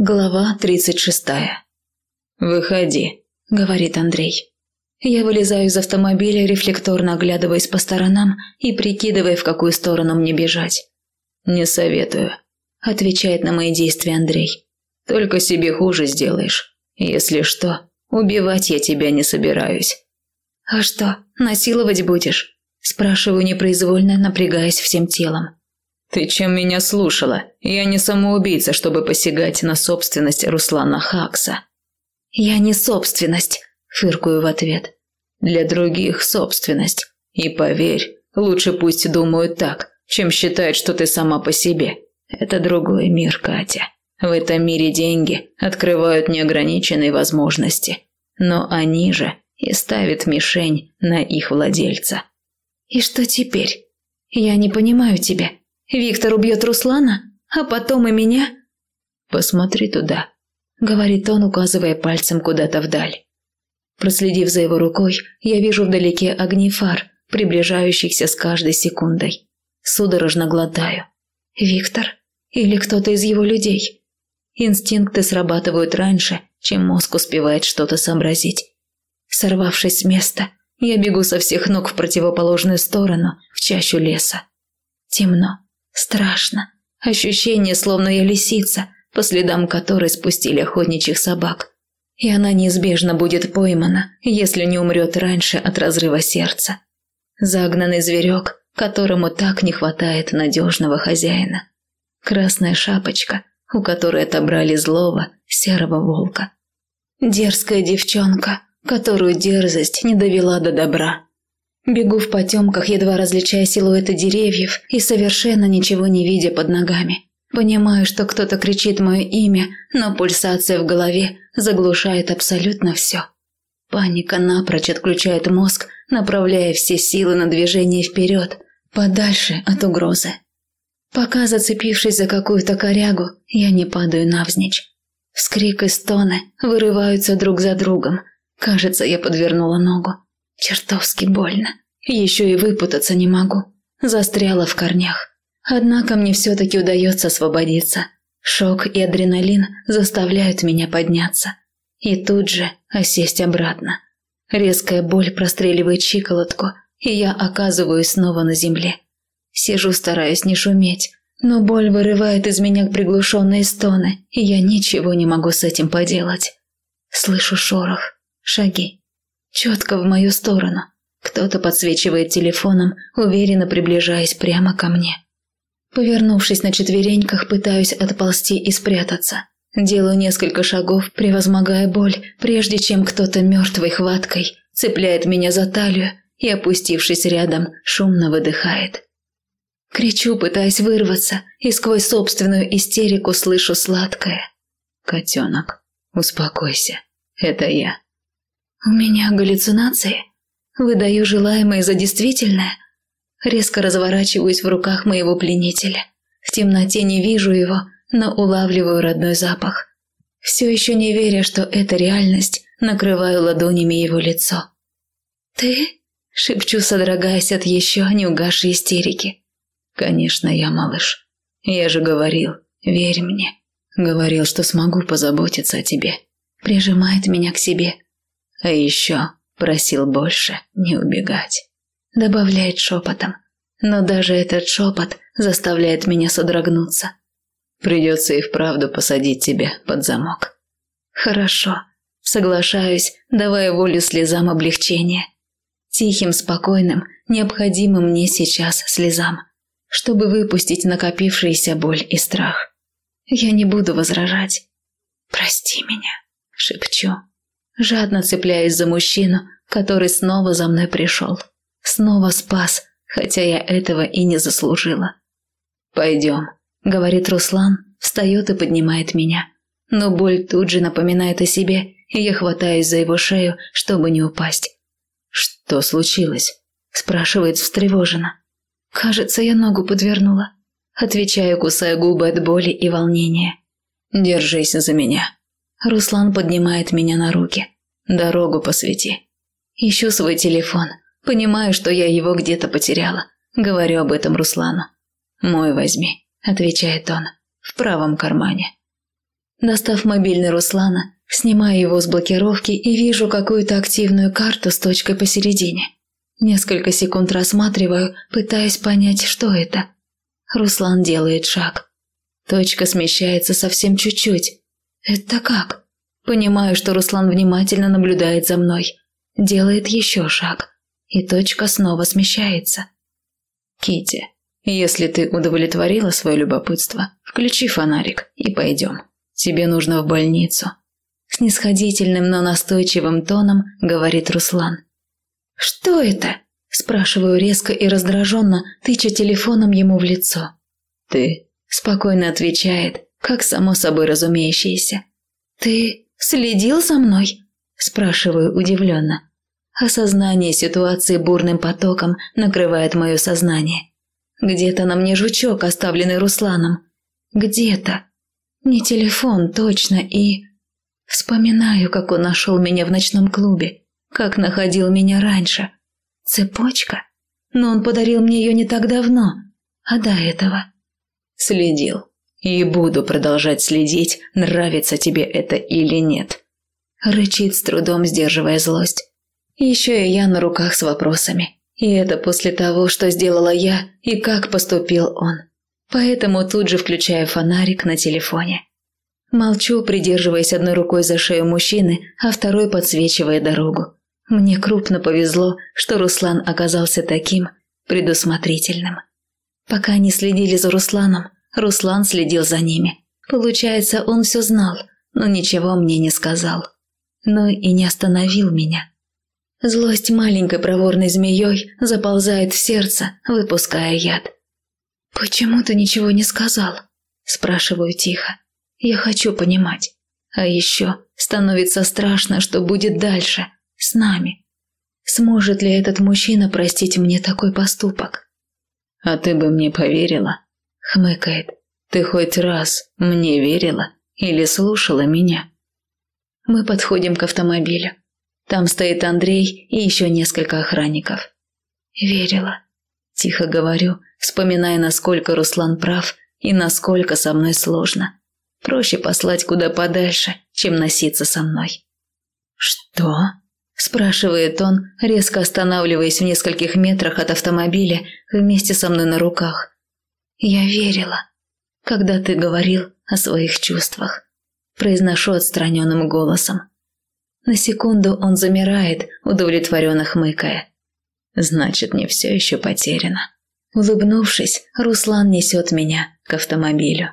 Глава тридцать шестая. «Выходи», – говорит Андрей. Я вылезаю из автомобиля, рефлекторно оглядываясь по сторонам и прикидывая, в какую сторону мне бежать. «Не советую», – отвечает на мои действия Андрей. «Только себе хуже сделаешь. Если что, убивать я тебя не собираюсь». «А что, насиловать будешь?» – спрашиваю непроизвольно, напрягаясь всем телом. «Ты чем меня слушала? Я не самоубийца, чтобы посягать на собственность Руслана Хакса». «Я не собственность», – фыркую в ответ. «Для других собственность. И поверь, лучше пусть думают так, чем считают, что ты сама по себе. Это другой мир, Катя. В этом мире деньги открывают неограниченные возможности. Но они же и ставят мишень на их владельца». «И что теперь? Я не понимаю тебя. Виктор убьет Руслана, а потом и меня?» «Посмотри туда», – говорит он, указывая пальцем куда-то вдаль. Проследив за его рукой, я вижу вдалеке огни фар, приближающихся с каждой секундой. Судорожно глотаю. Виктор? Или кто-то из его людей? Инстинкты срабатывают раньше, чем мозг успевает что-то сообразить. Сорвавшись с места, я бегу со всех ног в противоположную сторону, в чащу леса. Темно. Страшно. Ощущение, словно я лисица, по следам которой спустили охотничьих собак. И она неизбежно будет поймана, если не умрет раньше от разрыва сердца. Загнанный зверек, которому так не хватает надежного хозяина. Красная шапочка, у которой отобрали злого серого волка. Дерзкая девчонка, которую дерзость не довела до добра. Бегу в потемках, едва различая силуэты деревьев и совершенно ничего не видя под ногами. Понимаю, что кто-то кричит мое имя, но пульсация в голове заглушает абсолютно все. Паника напрочь отключает мозг, направляя все силы на движение вперед, подальше от угрозы. Пока зацепившись за какую-то корягу, я не падаю навзничь. Вскрик и стоны вырываются друг за другом. Кажется, я подвернула ногу. Чертовски больно. Еще и выпутаться не могу. Застряла в корнях. Однако мне все-таки удается освободиться. Шок и адреналин заставляют меня подняться. И тут же осесть обратно. Резкая боль простреливает щиколотку, и я оказываюсь снова на земле. Сижу, стараясь не шуметь, но боль вырывает из меня приглушенные стоны, и я ничего не могу с этим поделать. Слышу шорох, шаги. Четко в мою сторону. Кто-то подсвечивает телефоном, уверенно приближаясь прямо ко мне. Повернувшись на четвереньках, пытаюсь отползти и спрятаться. Делаю несколько шагов, превозмогая боль, прежде чем кто-то мертвой хваткой цепляет меня за талию и, опустившись рядом, шумно выдыхает. Кричу, пытаясь вырваться, и сквозь собственную истерику слышу сладкое. «Котенок, успокойся, это я». «У меня галлюцинации? Выдаю желаемое за действительное?» Резко разворачиваюсь в руках моего пленителя. В темноте не вижу его, но улавливаю родной запах. Все еще не веря, что это реальность, накрываю ладонями его лицо. «Ты?» – шепчу, содрогаясь от еще не угасшей истерики. «Конечно, я малыш. Я же говорил, верь мне. Говорил, что смогу позаботиться о тебе». Прижимает меня к себе – а еще просил больше не убегать. Добавляет шепотом. Но даже этот шепот заставляет меня содрогнуться. Придется и вправду посадить тебя под замок. Хорошо. Соглашаюсь, давая волю слезам облегчения. Тихим, спокойным, необходимым мне сейчас слезам, чтобы выпустить накопившуюся боль и страх. Я не буду возражать. «Прости меня», — шепчу жадно цепляясь за мужчину, который снова за мной пришел. Снова спас, хотя я этого и не заслужила. «Пойдем», — говорит Руслан, встает и поднимает меня. Но боль тут же напоминает о себе, и я хватаюсь за его шею, чтобы не упасть. «Что случилось?» – спрашивает встревоженно. «Кажется, я ногу подвернула». Отвечаю, кусая губы от боли и волнения. «Держись за меня», Руслан поднимает меня на руки. Дорогу посвети. Ищу свой телефон. Понимаю, что я его где-то потеряла. Говорю об этом Руслану. «Мой возьми», – отвечает он, – «в правом кармане». Достав мобильный Руслана, снимаю его с блокировки и вижу какую-то активную карту с точкой посередине. Несколько секунд рассматриваю, пытаясь понять, что это. Руслан делает шаг. Точка смещается совсем чуть-чуть. Это как? Понимаю, что Руслан внимательно наблюдает за мной. Делает еще шаг. И точка снова смещается. Кити, если ты удовлетворила свое любопытство, включи фонарик и пойдем. Тебе нужно в больницу. Снисходительным, но настойчивым тоном говорит Руслан. «Что это?» – спрашиваю резко и раздраженно, тыча телефоном ему в лицо. «Ты?» – спокойно отвечает, как само собой разумеющееся. «Ты следил за мной?» – спрашиваю удивленно. Осознание ситуации бурным потоком накрывает мое сознание. Где-то на мне жучок, оставленный Русланом. Где-то. Не телефон, точно, и... Вспоминаю, как он нашел меня в ночном клубе как находил меня раньше. Цепочка? Но он подарил мне ее не так давно, а до этого. Следил. И буду продолжать следить, нравится тебе это или нет. Рычит с трудом, сдерживая злость. Еще и я на руках с вопросами. И это после того, что сделала я и как поступил он. Поэтому тут же включаю фонарик на телефоне. Молчу, придерживаясь одной рукой за шею мужчины, а второй подсвечивая дорогу. Мне крупно повезло, что Руслан оказался таким предусмотрительным. Пока они следили за Русланом, Руслан следил за ними. Получается, он все знал, но ничего мне не сказал. Но и не остановил меня. Злость маленькой проворной змеей заползает в сердце, выпуская яд. «Почему ты ничего не сказал?» – спрашиваю тихо. «Я хочу понимать. А еще становится страшно, что будет дальше – с нами. Сможет ли этот мужчина простить мне такой поступок? А ты бы мне поверила? Хмыкает. Ты хоть раз мне верила или слушала меня? Мы подходим к автомобилю. Там стоит Андрей и еще несколько охранников. Верила. Тихо говорю, вспоминая, насколько Руслан прав и насколько со мной сложно. Проще послать куда подальше, чем носиться со мной. «Что?» спрашивает он, резко останавливаясь в нескольких метрах от автомобиля вместе со мной на руках. Я верила, когда ты говорил о своих чувствах. Произношу отстраненным голосом. На секунду он замирает, удовлетворенно хмыкая. Значит, не все еще потеряно. Улыбнувшись, Руслан несет меня к автомобилю.